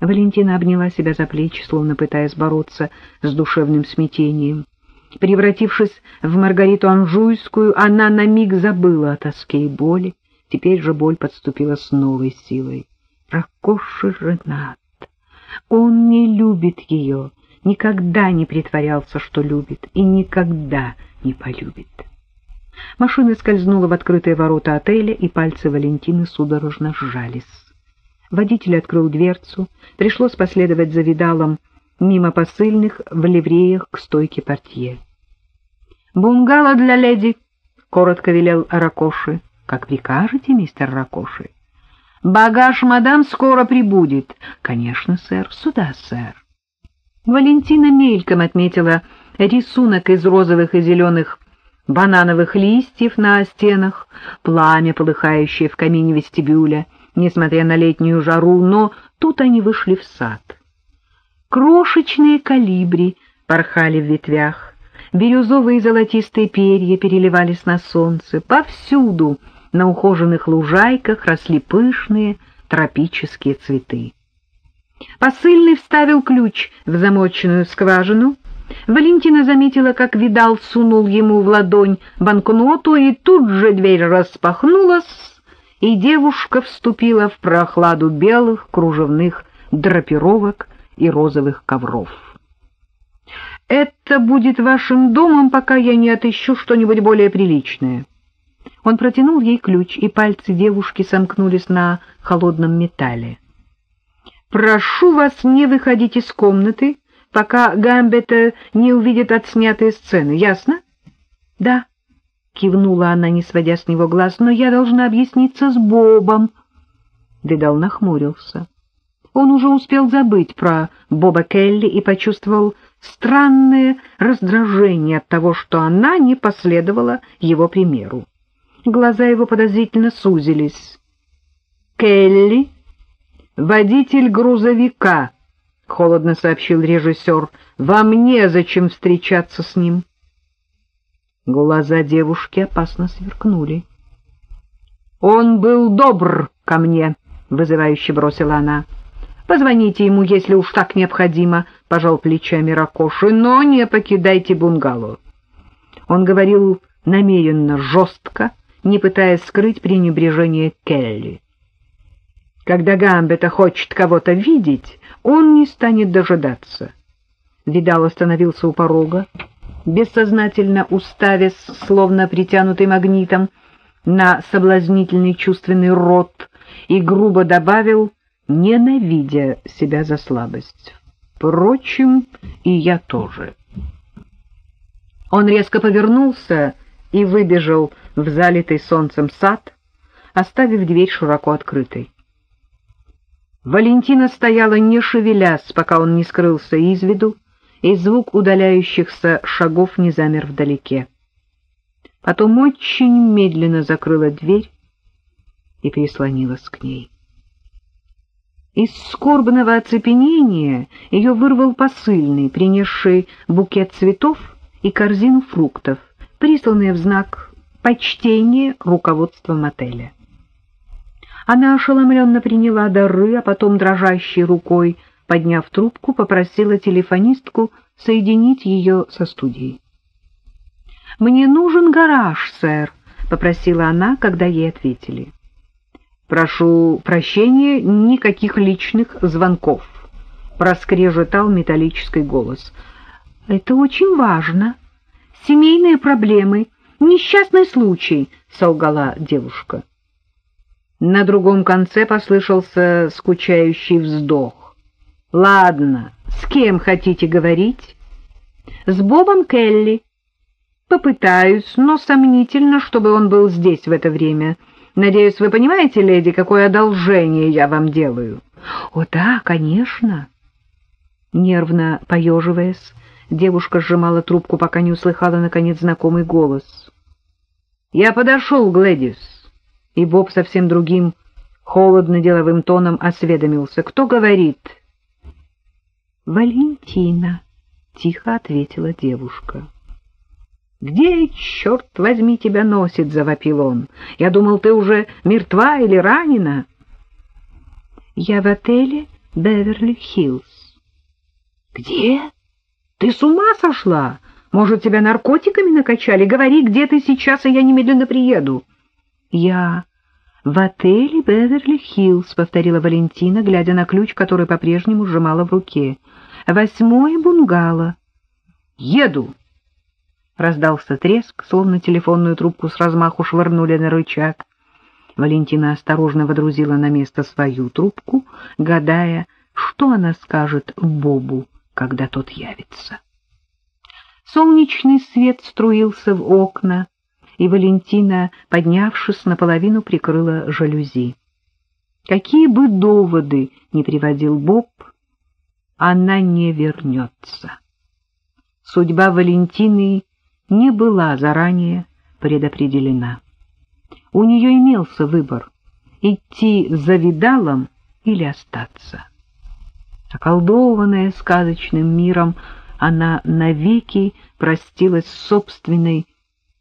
Валентина обняла себя за плечи, словно пытаясь бороться с душевным смятением. Превратившись в Маргариту Анжуйскую, она на миг забыла о тоске и боли. Теперь же боль подступила с новой силой. Ракоши женат. Он не любит ее, никогда не притворялся, что любит, и никогда не полюбит. Машина скользнула в открытые ворота отеля, и пальцы Валентины судорожно сжались. Водитель открыл дверцу, пришлось последовать за видалом мимо посыльных в ливреях к стойке портье. «Бунгало для леди!» — коротко велел Ракоши. «Как прикажете, мистер Ракоши?» «Багаж мадам скоро прибудет». «Конечно, сэр. Сюда, сэр». Валентина мельком отметила рисунок из розовых и зеленых банановых листьев на стенах, пламя, полыхающее в камине вестибюля, несмотря на летнюю жару, но тут они вышли в сад. Крошечные калибри порхали в ветвях, бирюзовые и золотистые перья переливались на солнце. Повсюду на ухоженных лужайках росли пышные тропические цветы. Посыльный вставил ключ в замоченную скважину. Валентина заметила, как Видал сунул ему в ладонь банкноту, и тут же дверь распахнулась, и девушка вступила в прохладу белых кружевных драпировок и розовых ковров. «Это будет вашим домом, пока я не отыщу что-нибудь более приличное». Он протянул ей ключ, и пальцы девушки сомкнулись на холодном металле. «Прошу вас не выходить из комнаты, пока Гамбета не увидит отснятые сцены, ясно?» «Да», — кивнула она, не сводя с него глаз, — «но я должна объясниться с Бобом». Видал нахмурился. Он уже успел забыть про Боба Келли и почувствовал странное раздражение от того, что она не последовала его примеру. Глаза его подозрительно сузились. «Келли, водитель грузовика», — холодно сообщил режиссер, — «вам незачем встречаться с ним». Глаза девушки опасно сверкнули. «Он был добр ко мне», — вызывающе бросила она. «Позвоните ему, если уж так необходимо», — пожал плечами Ракоши, — «но не покидайте бунгало». Он говорил намеренно жестко, не пытаясь скрыть пренебрежение Келли. Когда Гамбета хочет кого-то видеть, он не станет дожидаться. Видал остановился у порога, бессознательно уставясь, словно притянутый магнитом, на соблазнительный чувственный рот и грубо добавил, ненавидя себя за слабость. Впрочем, и я тоже. Он резко повернулся и выбежал в залитый солнцем сад, оставив дверь широко открытой. Валентина стояла, не шевелясь, пока он не скрылся из виду, и звук удаляющихся шагов не замер вдалеке. Потом очень медленно закрыла дверь и прислонилась к ней. Из скорбного оцепенения ее вырвал посыльный, принесший букет цветов и корзину фруктов, присланные в знак почтения руководством отеля. Она ошеломленно приняла дары, а потом дрожащей рукой, подняв трубку, попросила телефонистку соединить ее со студией. «Мне нужен гараж, сэр», — попросила она, когда ей ответили. «Прошу прощения, никаких личных звонков», — проскрежетал металлический голос. «Это очень важно. Семейные проблемы, несчастный случай», — солгала девушка. На другом конце послышался скучающий вздох. «Ладно, с кем хотите говорить?» «С Бобом Келли». «Попытаюсь, но сомнительно, чтобы он был здесь в это время. Надеюсь, вы понимаете, леди, какое одолжение я вам делаю?» «О да, конечно». Нервно поеживаясь, девушка сжимала трубку, пока не услыхала, наконец, знакомый голос. «Я подошел, Глэдис» и Боб совсем другим, холодно-деловым тоном осведомился. «Кто говорит?» «Валентина», — тихо ответила девушка. «Где, черт возьми, тебя носит?» — завопил он. «Я думал, ты уже мертва или ранена». «Я в отеле Беверли-Хиллз. Где? Ты с ума сошла? Может, тебя наркотиками накачали? Говори, где ты сейчас, и я немедленно приеду. Я в отеле Беверли-Хиллз, повторила Валентина, глядя на ключ, который по-прежнему сжимала в руке. Восьмое бунгало. Еду. Раздался треск, словно телефонную трубку с размаху швырнули на рычаг. Валентина осторожно водрузила на место свою трубку, гадая, что она скажет Бобу, когда тот явится. Солнечный свет струился в окна, и Валентина, поднявшись, наполовину прикрыла жалюзи. Какие бы доводы ни приводил Боб, она не вернется. Судьба Валентины не была заранее предопределена. У нее имелся выбор — идти за видалом или остаться. Околдованная сказочным миром, она навеки простилась с собственной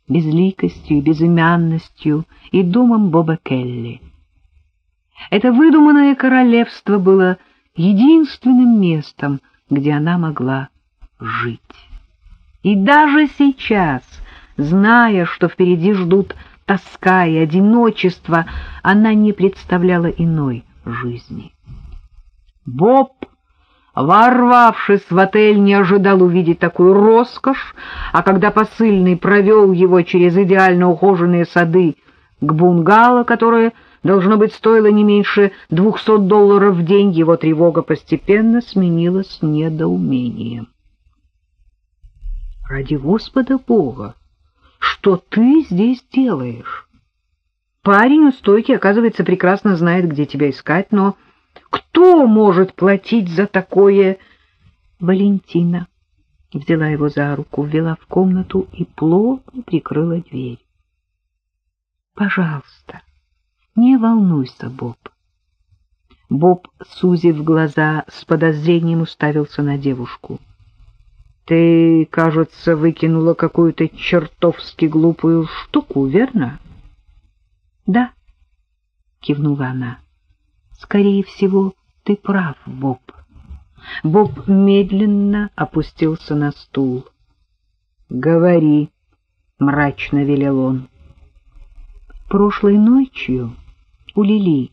безликостью безымянностью и домом Боба Келли. Это выдуманное королевство было единственным местом, где она могла жить. И даже сейчас, зная, что впереди ждут тоска и одиночество, она не представляла иной жизни. Боб ворвавшись в отель, не ожидал увидеть такую роскошь, а когда посыльный провел его через идеально ухоженные сады к бунгало, которое, должно быть, стоило не меньше двухсот долларов в день, его тревога постепенно сменилась недоумением. «Ради Господа Бога! Что ты здесь делаешь?» Парень у стойки, оказывается, прекрасно знает, где тебя искать, но... Кто может платить за такое? Валентина взяла его за руку, ввела в комнату и плотно прикрыла дверь. Пожалуйста, не волнуйся, Боб. Боб, сузив глаза, с подозрением уставился на девушку. Ты, кажется, выкинула какую-то чертовски глупую штуку, верно? Да, кивнула она. Скорее всего, ты прав, Боб. Боб медленно опустился на стул. Говори, мрачно велел он. Прошлой ночью у Лили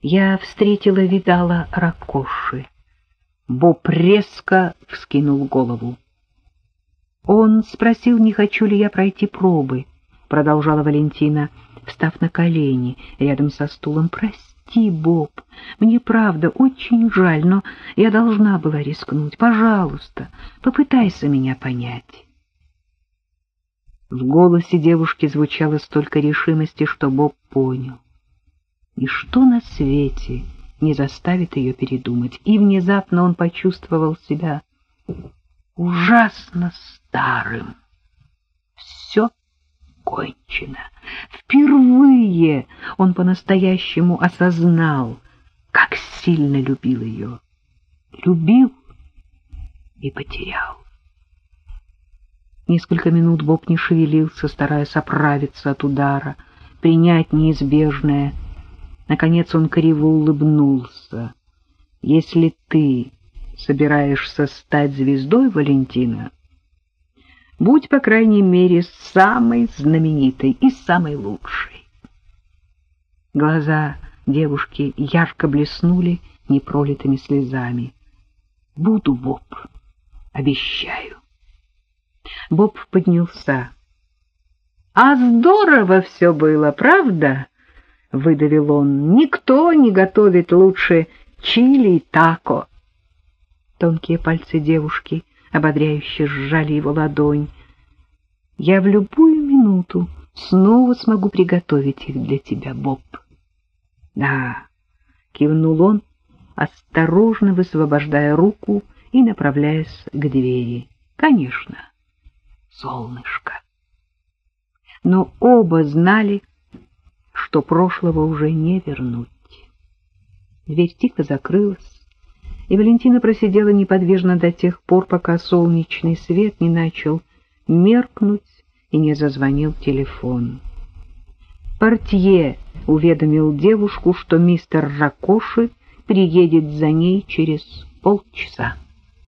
я встретила видала Ракоши. Боб резко вскинул голову. Он спросил, не хочу ли я пройти пробы, продолжала Валентина, встав на колени рядом со стулом. Прости Боб, мне правда очень жаль, но я должна была рискнуть. Пожалуйста, попытайся меня понять. В голосе девушки звучало столько решимости, что Боб понял. Ничто на свете не заставит ее передумать, и внезапно он почувствовал себя ужасно старым. Все кончено. Впервые он по-настоящему осознал, как сильно любил ее. Любил и потерял. Несколько минут Боб не шевелился, стараясь оправиться от удара, принять неизбежное. Наконец он криво улыбнулся. «Если ты собираешься стать звездой, Валентина...» будь, по крайней мере, самой знаменитой и самой лучшей. Глаза девушки ярко блеснули непролитыми слезами. «Буду, Боб, обещаю». Боб поднялся. «А здорово все было, правда?» — выдавил он. «Никто не готовит лучше чили и тако». Тонкие пальцы девушки ободряюще сжали его ладонь. «Я в любую минуту снова смогу приготовить их для тебя, Боб». «Да», — кивнул он, осторожно высвобождая руку и направляясь к двери. «Конечно, солнышко». Но оба знали, что прошлого уже не вернуть. Дверь тихо закрылась, и Валентина просидела неподвижно до тех пор, пока солнечный свет не начал меркнуть и не зазвонил телефон. Портье уведомил девушку, что мистер Ракоши приедет за ней через полчаса.